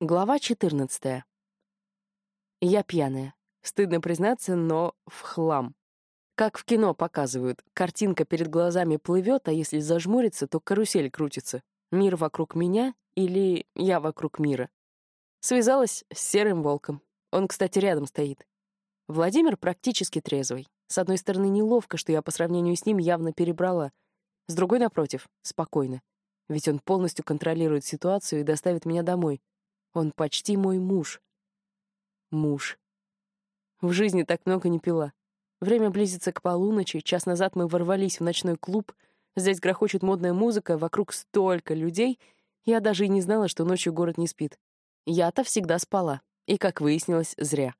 Глава 14. Я пьяная. Стыдно признаться, но в хлам. Как в кино показывают, картинка перед глазами плывет, а если зажмуриться, то карусель крутится. Мир вокруг меня или я вокруг мира. Связалась с серым волком. Он, кстати, рядом стоит. Владимир практически трезвый. С одной стороны, неловко, что я по сравнению с ним явно перебрала. С другой, напротив, спокойно. Ведь он полностью контролирует ситуацию и доставит меня домой. Он почти мой муж. Муж. В жизни так много не пила. Время близится к полуночи, час назад мы ворвались в ночной клуб, здесь грохочет модная музыка, вокруг столько людей, я даже и не знала, что ночью город не спит. Я-то всегда спала, и, как выяснилось, зря.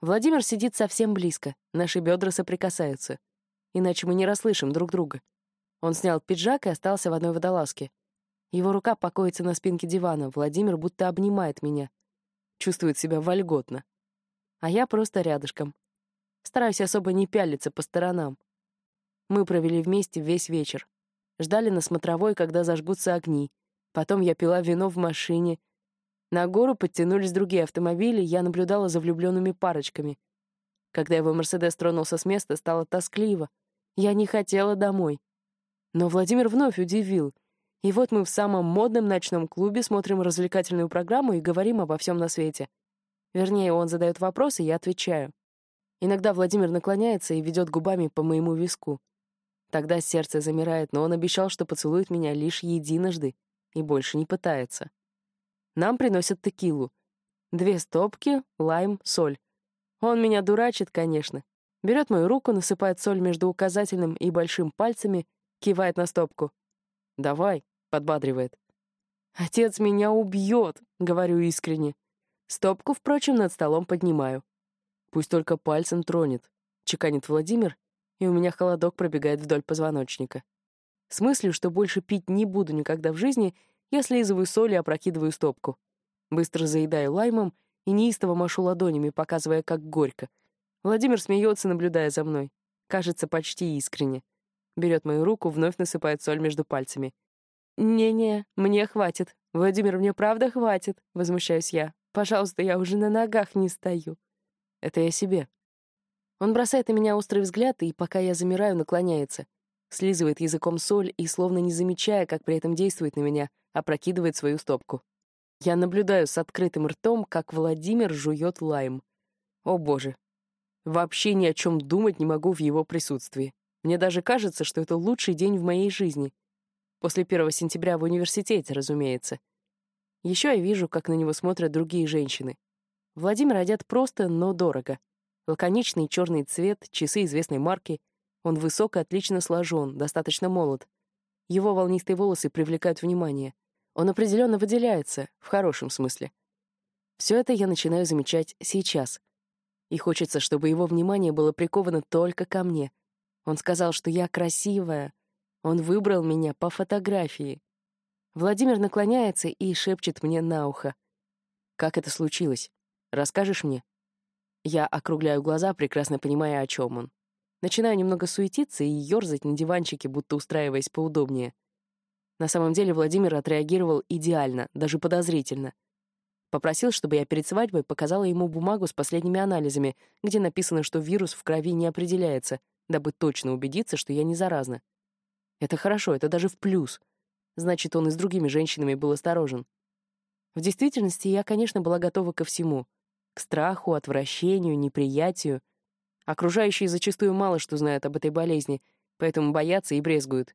Владимир сидит совсем близко, наши бедра соприкасаются. Иначе мы не расслышим друг друга. Он снял пиджак и остался в одной водолазке. Его рука покоится на спинке дивана, Владимир будто обнимает меня. Чувствует себя вольготно. А я просто рядышком. Стараюсь особо не пялиться по сторонам. Мы провели вместе весь вечер. Ждали на смотровой, когда зажгутся огни. Потом я пила вино в машине. На гору подтянулись другие автомобили, я наблюдала за влюбленными парочками. Когда его «Мерседес» тронулся с места, стало тоскливо. Я не хотела домой. Но Владимир вновь удивил — и вот мы в самом модном ночном клубе смотрим развлекательную программу и говорим обо всем на свете. Вернее, он задает вопросы, я отвечаю. Иногда Владимир наклоняется и ведет губами по моему виску. Тогда сердце замирает, но он обещал, что поцелует меня лишь единожды и больше не пытается. Нам приносят текилу. Две стопки, лайм, соль. Он меня дурачит, конечно. Берет мою руку, насыпает соль между указательным и большим пальцами, кивает на стопку. «Давай», — подбадривает. «Отец меня убьет», — говорю искренне. Стопку, впрочем, над столом поднимаю. «Пусть только пальцем тронет», — чеканит Владимир, и у меня холодок пробегает вдоль позвоночника. С мыслью, что больше пить не буду никогда в жизни, я слизываю соль и опрокидываю стопку. Быстро заедаю лаймом и неистово машу ладонями, показывая, как горько. Владимир смеется, наблюдая за мной. Кажется, почти искренне. Берет мою руку, вновь насыпает соль между пальцами. «Не-не, мне хватит. Владимир, мне правда хватит», — возмущаюсь я. «Пожалуйста, я уже на ногах не стою». «Это я себе». Он бросает на меня острый взгляд, и, пока я замираю, наклоняется. Слизывает языком соль и, словно не замечая, как при этом действует на меня, опрокидывает свою стопку. Я наблюдаю с открытым ртом, как Владимир жует лайм. О, боже. Вообще ни о чем думать не могу в его присутствии. Мне даже кажется, что это лучший день в моей жизни. После первого сентября в университете, разумеется. Еще я вижу, как на него смотрят другие женщины. Владимир одет просто, но дорого. Лаконичный черный цвет, часы известной марки. Он высок и отлично сложен, достаточно молод. Его волнистые волосы привлекают внимание. Он определенно выделяется, в хорошем смысле. Все это я начинаю замечать сейчас. И хочется, чтобы его внимание было приковано только ко мне, он сказал, что я красивая. Он выбрал меня по фотографии. Владимир наклоняется и шепчет мне на ухо. «Как это случилось? Расскажешь мне?» Я округляю глаза, прекрасно понимая, о чем он. Начинаю немного суетиться и ерзать на диванчике, будто устраиваясь поудобнее. На самом деле Владимир отреагировал идеально, даже подозрительно. Попросил, чтобы я перед свадьбой показала ему бумагу с последними анализами, где написано, что вирус в крови не определяется, дабы точно убедиться, что я не заразна. Это хорошо, это даже в плюс. Значит, он и с другими женщинами был осторожен. В действительности я, конечно, была готова ко всему. К страху, отвращению, неприятию. Окружающие зачастую мало что знают об этой болезни, поэтому боятся и брезгуют.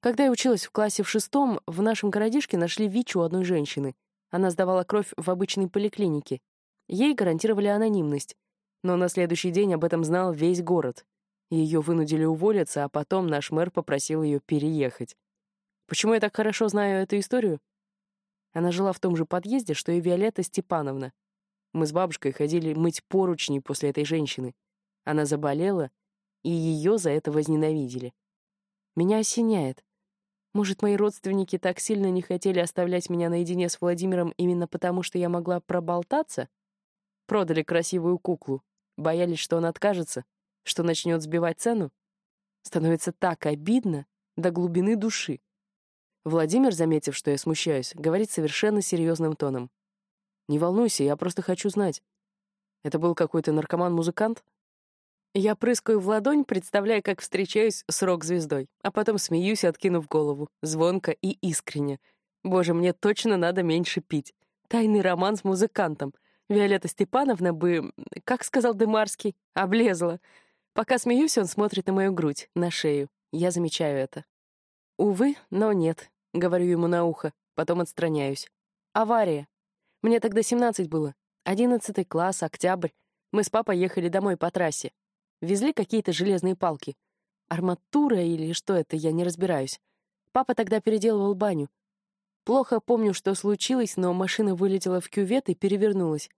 Когда я училась в классе в шестом, в нашем городишке нашли ВИЧ у одной женщины. Она сдавала кровь в обычной поликлинике. Ей гарантировали анонимность. Но на следующий день об этом знал весь город. Ее вынудили уволиться, а потом наш мэр попросил ее переехать. Почему я так хорошо знаю эту историю? Она жила в том же подъезде, что и Виолетта Степановна. Мы с бабушкой ходили мыть поручни после этой женщины. Она заболела, и ее за это возненавидели. Меня осеняет. Может, мои родственники так сильно не хотели оставлять меня наедине с Владимиром именно потому, что я могла проболтаться? Продали красивую куклу, боялись, что он откажется, что начнет сбивать цену? Становится так обидно до глубины души. Владимир, заметив, что я смущаюсь, говорит совершенно серьезным тоном. Не волнуйся, я просто хочу знать. Это был какой-то наркоман-музыкант? Я прыскаю в ладонь, представляя, как встречаюсь с рок-звездой, а потом смеюсь, откинув голову, звонко и искренне. Боже, мне точно надо меньше пить. Тайный роман с музыкантом. Виолетта Степановна бы, как сказал Демарский, облезла. Пока смеюсь, он смотрит на мою грудь, на шею. Я замечаю это. Увы, но нет, говорю ему на ухо, потом отстраняюсь. Авария. Мне тогда 17 было. Одиннадцатый класс, октябрь. Мы с папой ехали домой по трассе. Везли какие-то железные палки. Арматура или что это, я не разбираюсь. Папа тогда переделывал баню. Плохо помню, что случилось, но машина вылетела в кювет и перевернулась.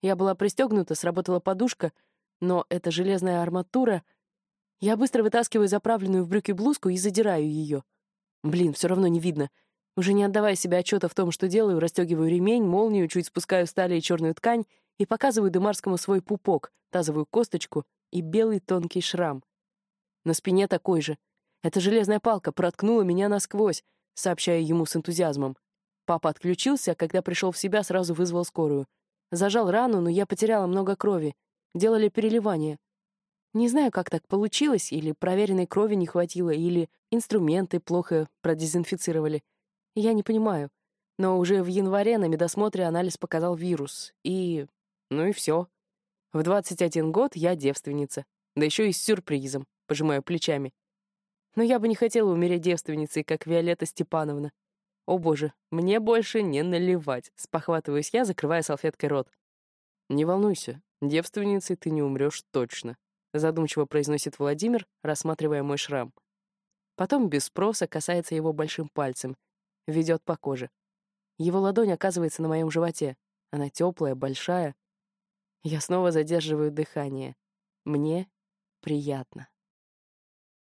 Я была пристегнута, сработала подушка, но эта железная арматура... Я быстро вытаскиваю заправленную в брюки блузку и задираю ее. Блин, все равно не видно. Уже не отдавая себе отчета в том, что делаю, расстегиваю ремень, молнию, чуть спускаю с талии черную ткань и показываю Демарскому свой пупок, тазовую косточку и белый тонкий шрам. На спине такой же. Эта железная палка проткнула меня насквозь, сообщаю ему с энтузиазмом. Папа отключился, а когда пришел в себя, сразу вызвал скорую. Зажал рану, но я потеряла много крови. Делали переливание. Не знаю, как так получилось, или проверенной крови не хватило, или инструменты плохо продезинфицировали. Я не понимаю. Но уже в январе на медосмотре анализ показал вирус. И... ну и все. В 21 год я девственница. Да еще и с сюрпризом, пожимаю плечами. Но я бы не хотела умереть девственницей, как Виолетта Степановна. О боже, мне больше не наливать, спохватываюсь я, закрывая салфеткой рот. Не волнуйся, девственницей ты не умрешь точно, задумчиво произносит Владимир, рассматривая мой шрам. Потом без спроса касается его большим пальцем, ведет по коже. Его ладонь оказывается на моем животе. Она теплая, большая. Я снова задерживаю дыхание. Мне приятно.